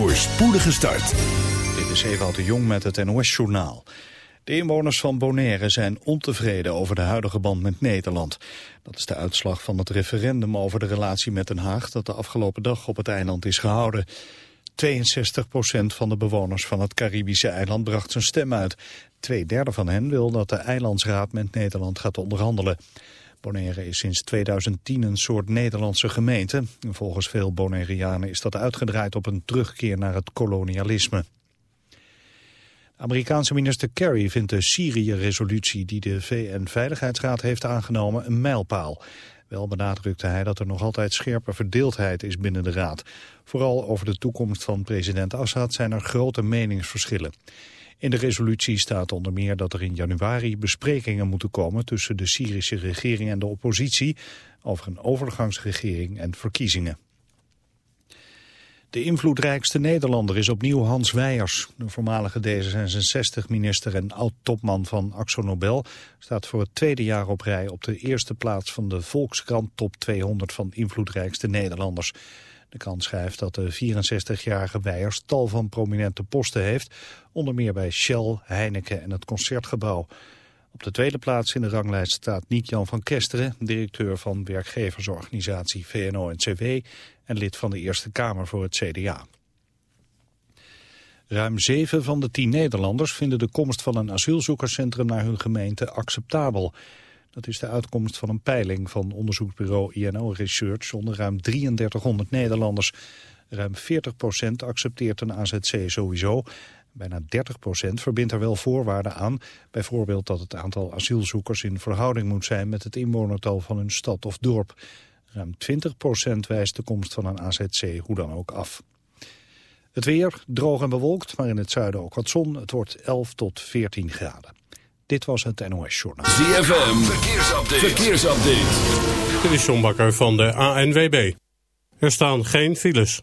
voor spoedige start. Dit is Ewout de Jong met het NOS-journaal. De inwoners van Bonaire zijn ontevreden over de huidige band met Nederland. Dat is de uitslag van het referendum over de relatie met Den Haag... dat de afgelopen dag op het eiland is gehouden. 62% van de bewoners van het Caribische eiland bracht zijn stem uit. Tweederde van hen wil dat de eilandsraad met Nederland gaat onderhandelen. Bonaire is sinds 2010 een soort Nederlandse gemeente. Volgens veel Bonaireanen is dat uitgedraaid op een terugkeer naar het kolonialisme. Amerikaanse minister Kerry vindt de Syrië-resolutie die de VN-veiligheidsraad heeft aangenomen een mijlpaal. Wel benadrukte hij dat er nog altijd scherpe verdeeldheid is binnen de raad. Vooral over de toekomst van president Assad zijn er grote meningsverschillen. In de resolutie staat onder meer dat er in januari besprekingen moeten komen tussen de Syrische regering en de oppositie over een overgangsregering en verkiezingen. De invloedrijkste Nederlander is opnieuw Hans Weijers. De voormalige D66-minister en oud-topman van Axo Nobel... staat voor het tweede jaar op rij op de eerste plaats van de Volkskrant Top 200 van invloedrijkste Nederlanders. De krant schrijft dat de 64-jarige Weijers tal van prominente posten heeft... onder meer bij Shell, Heineken en het Concertgebouw. Op de tweede plaats in de ranglijst staat Niek-Jan van Kesteren... directeur van werkgeversorganisatie VNO-NCW... en lid van de Eerste Kamer voor het CDA. Ruim zeven van de tien Nederlanders vinden de komst van een asielzoekerscentrum naar hun gemeente acceptabel. Dat is de uitkomst van een peiling van onderzoeksbureau INO Research onder ruim 3300 Nederlanders. Ruim 40% accepteert een AZC sowieso. Bijna 30% verbindt er wel voorwaarden aan. Bijvoorbeeld dat het aantal asielzoekers in verhouding moet zijn met het inwonertal van hun stad of dorp. Ruim 20% wijst de komst van een AZC hoe dan ook af. Het weer, droog en bewolkt, maar in het zuiden ook wat zon. Het wordt 11 tot 14 graden. Dit was het NOS Journal. ZFM, verkeersupdate. verkeersupdate. Dit is John Bakker van de ANWB. Er staan geen files.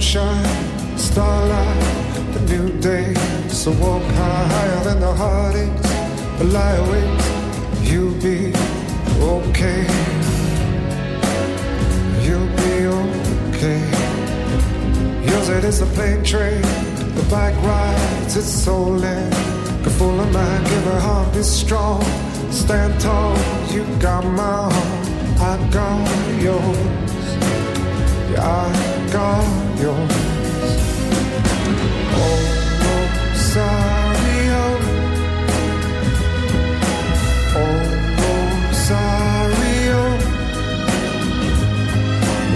Sunshine, starlight, the new day. So walk high, higher than the heartaches, but lie awake, you'll be okay. You'll be okay. Yours it is a plane train, the bike rides, it's soul in. Get full of mind, give her heart, be strong. Stand tall, you got my heart, I got yours. I got yours. Oh, Rosario. Oh, Rosario.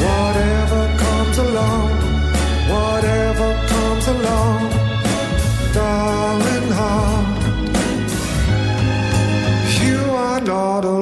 Whatever comes along, whatever comes along, darling heart, you are not alone.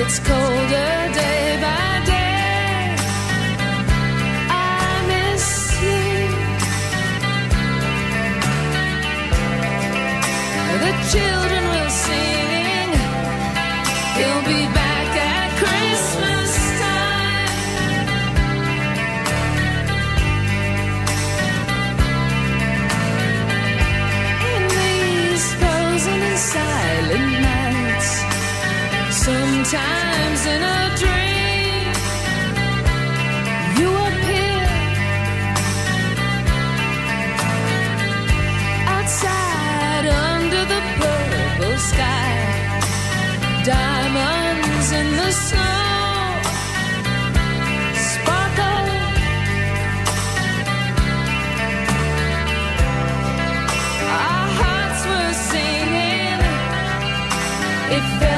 it's cold. Sometimes in a dream, you appear outside under the purple sky. Diamonds in the snow sparkle. Our hearts were singing. It felt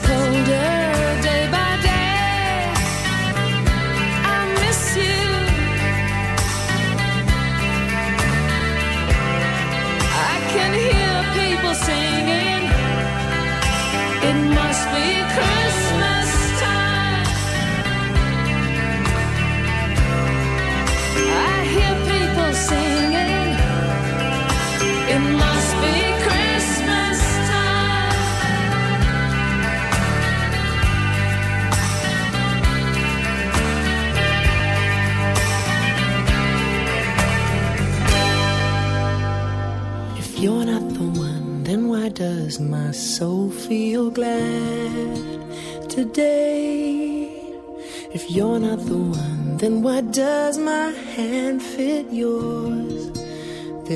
this.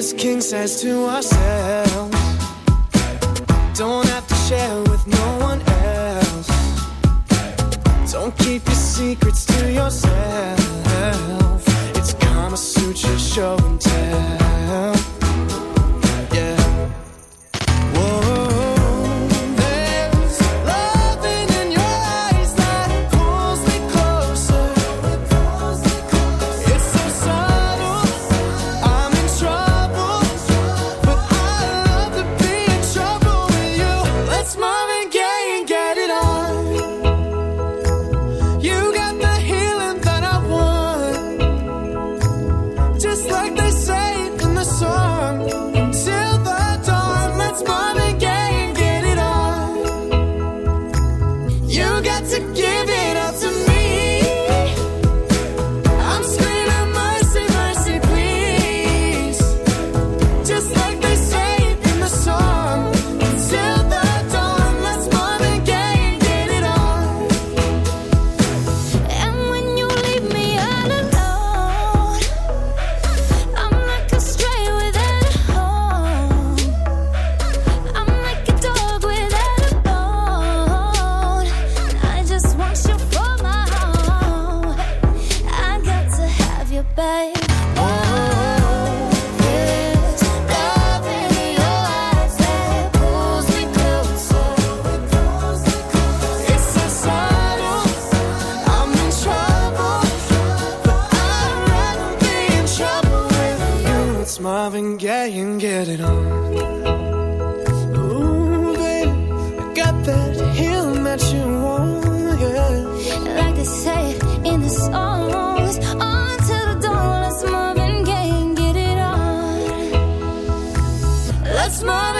this king size to ourselves. Don't have to share with no one else. Don't keep your secrets to yourself. can get it on. Ooh, baby, I got that healing that you want, yeah. Like they say in the songs, on till the dawn, let's move and get, get it on. Let's move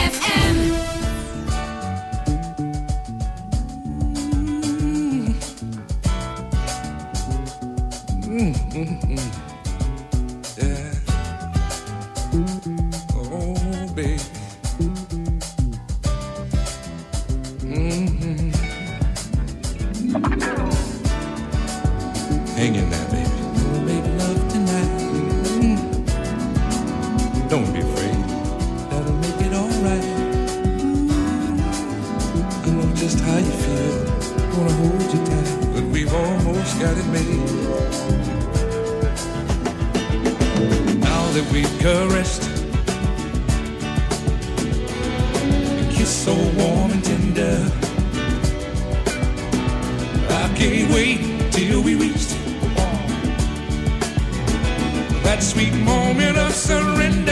so warm and tender. I can't wait till we reach that sweet moment of surrender.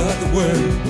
The world.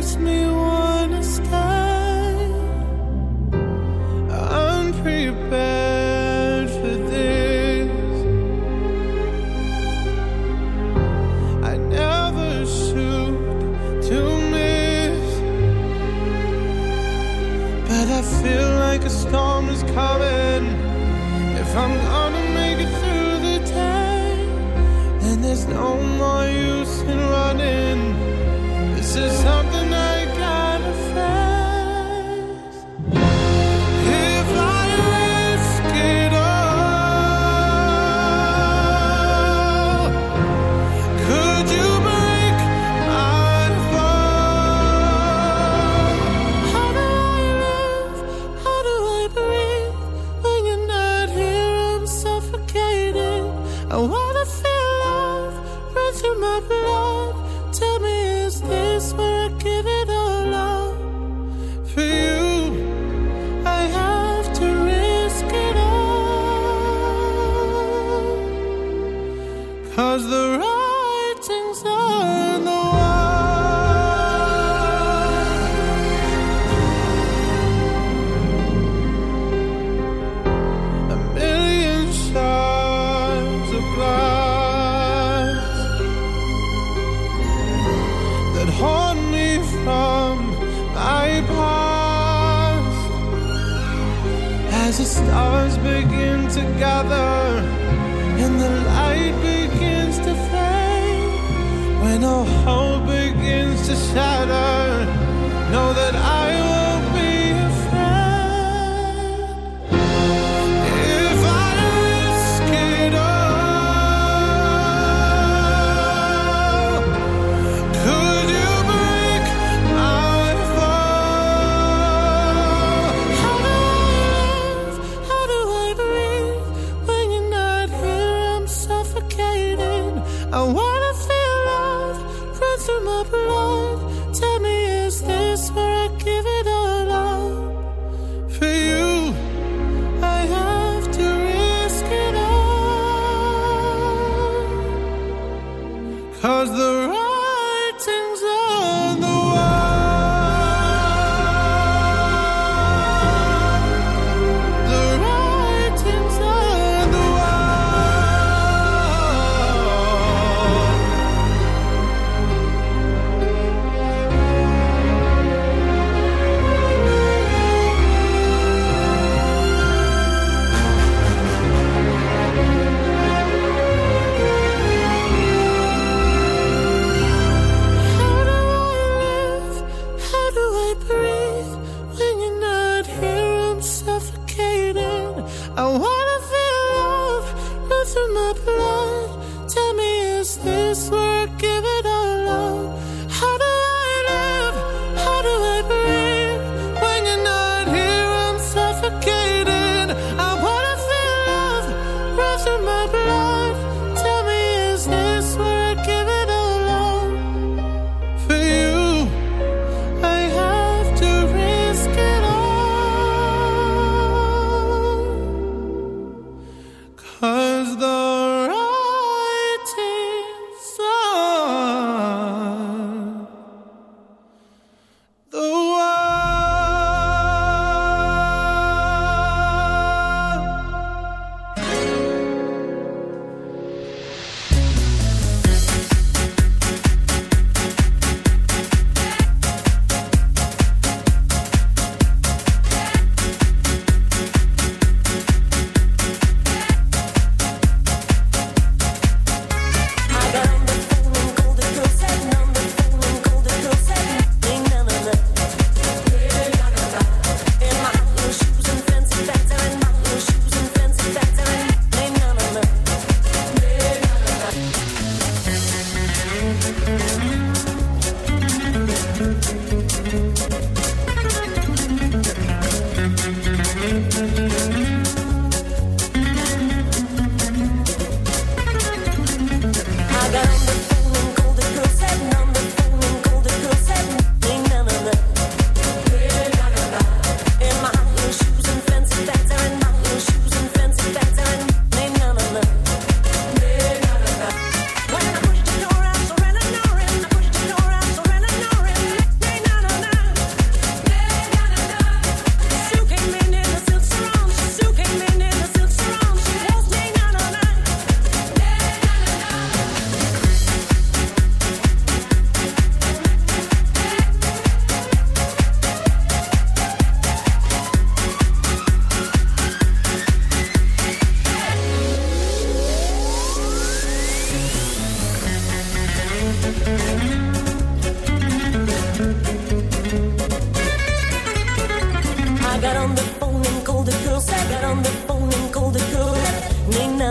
makes me wanna stay I'm prepared for this. I never should to miss, but I feel like a storm is coming. If I'm gonna make it through the day, then there's no more use in running. This is something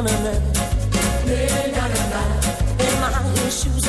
na na na. In my issues.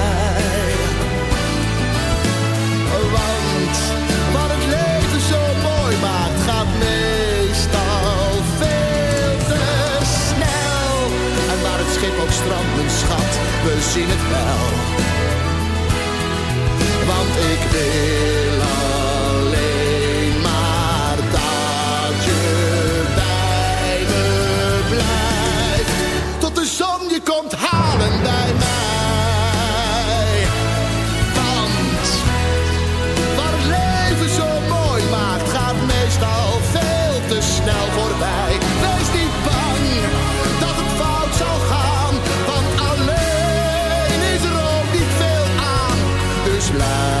Wat het leven zo mooi maakt, gaat meestal veel te snel. En waar het schip ook strandt, mijn schat, we zien het wel. Want ik wil life.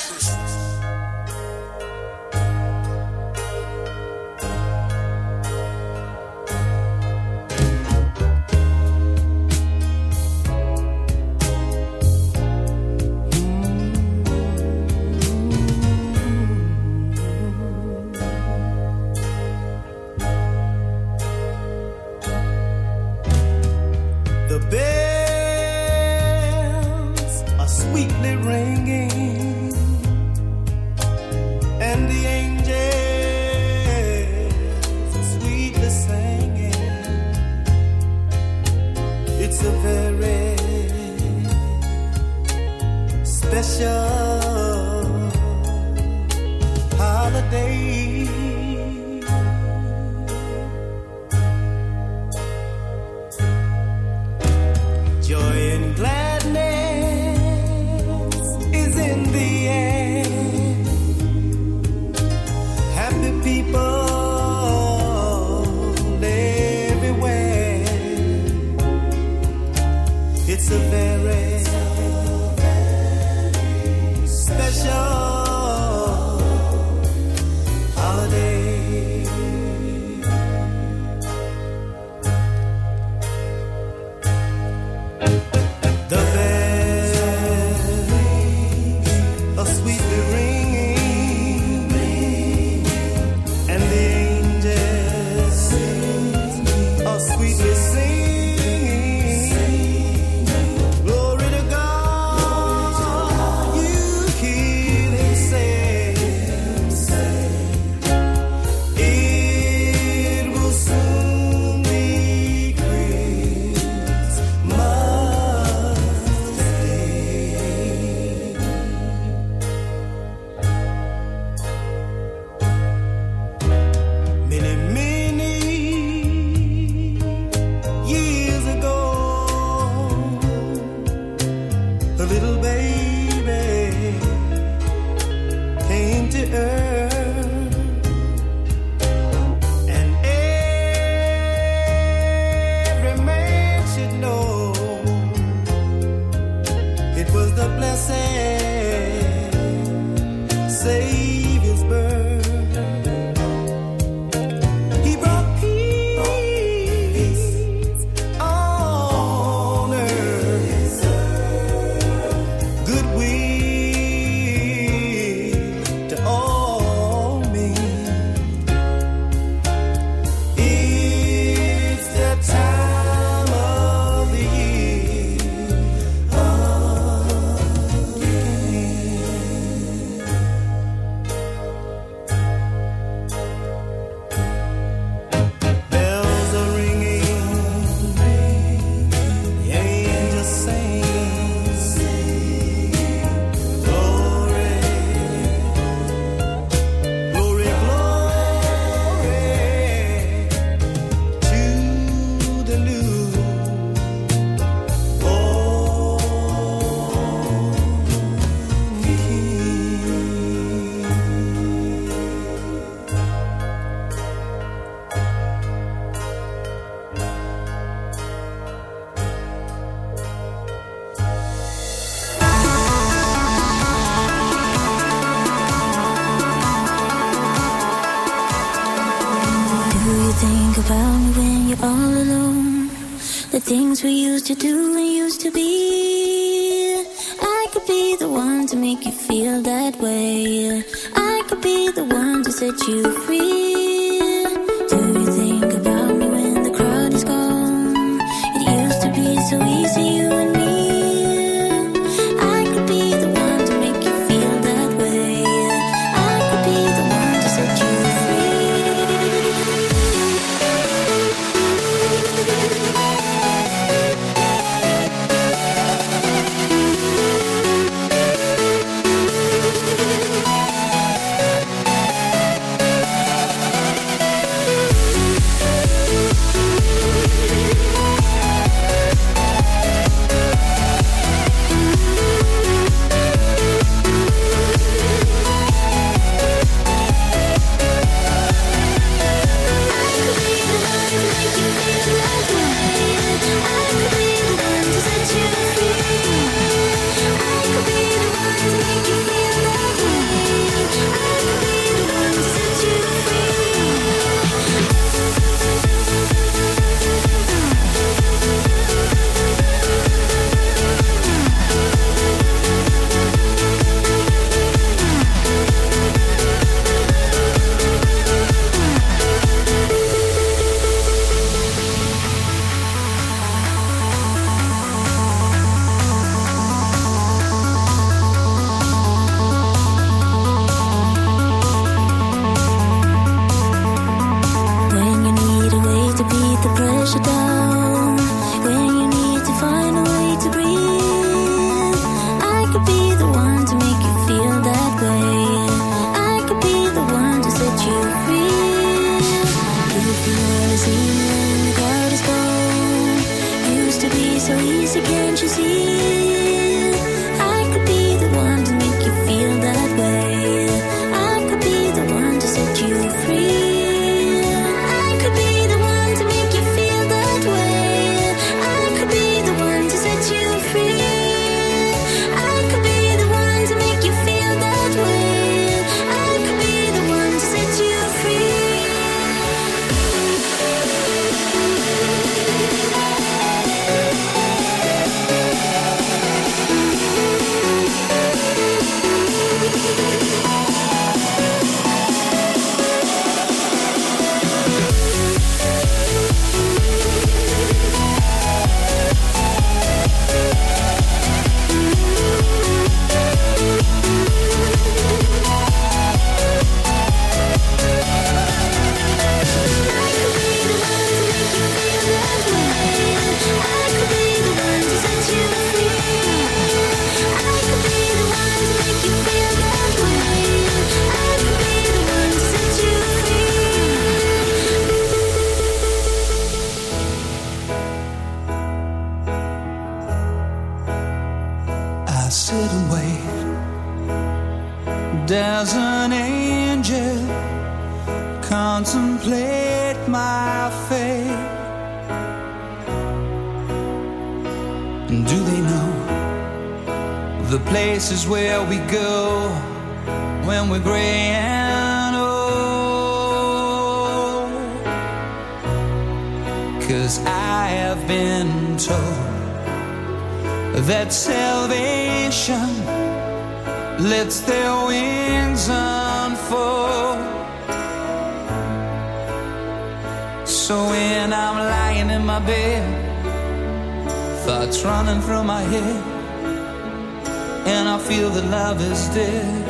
feel that love is dead.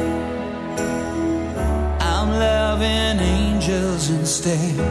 I'm loving angels instead.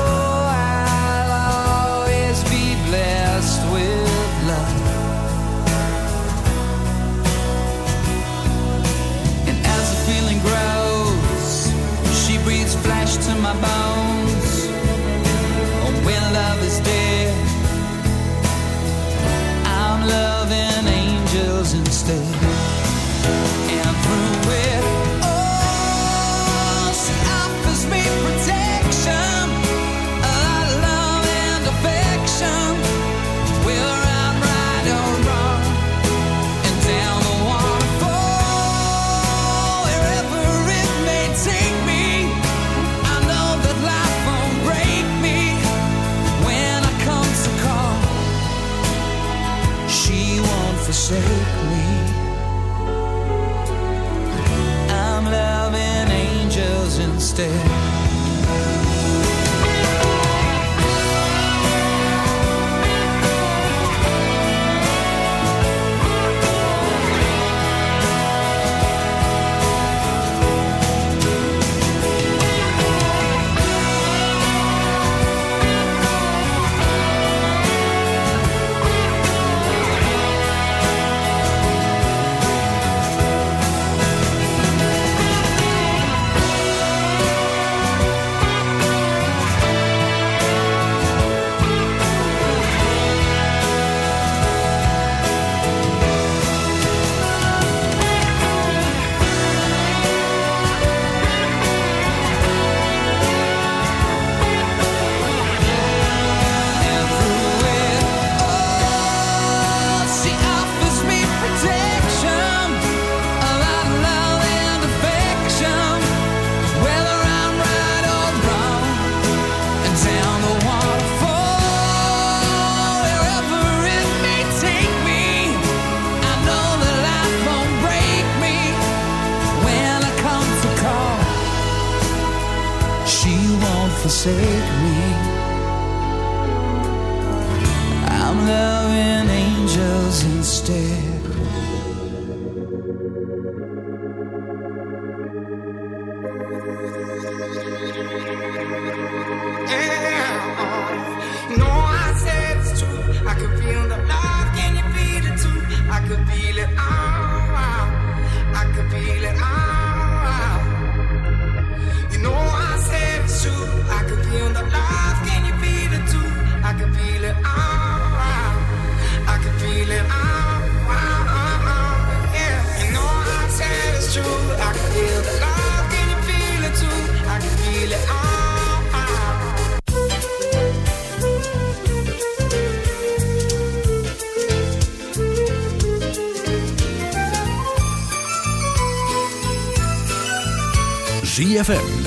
faces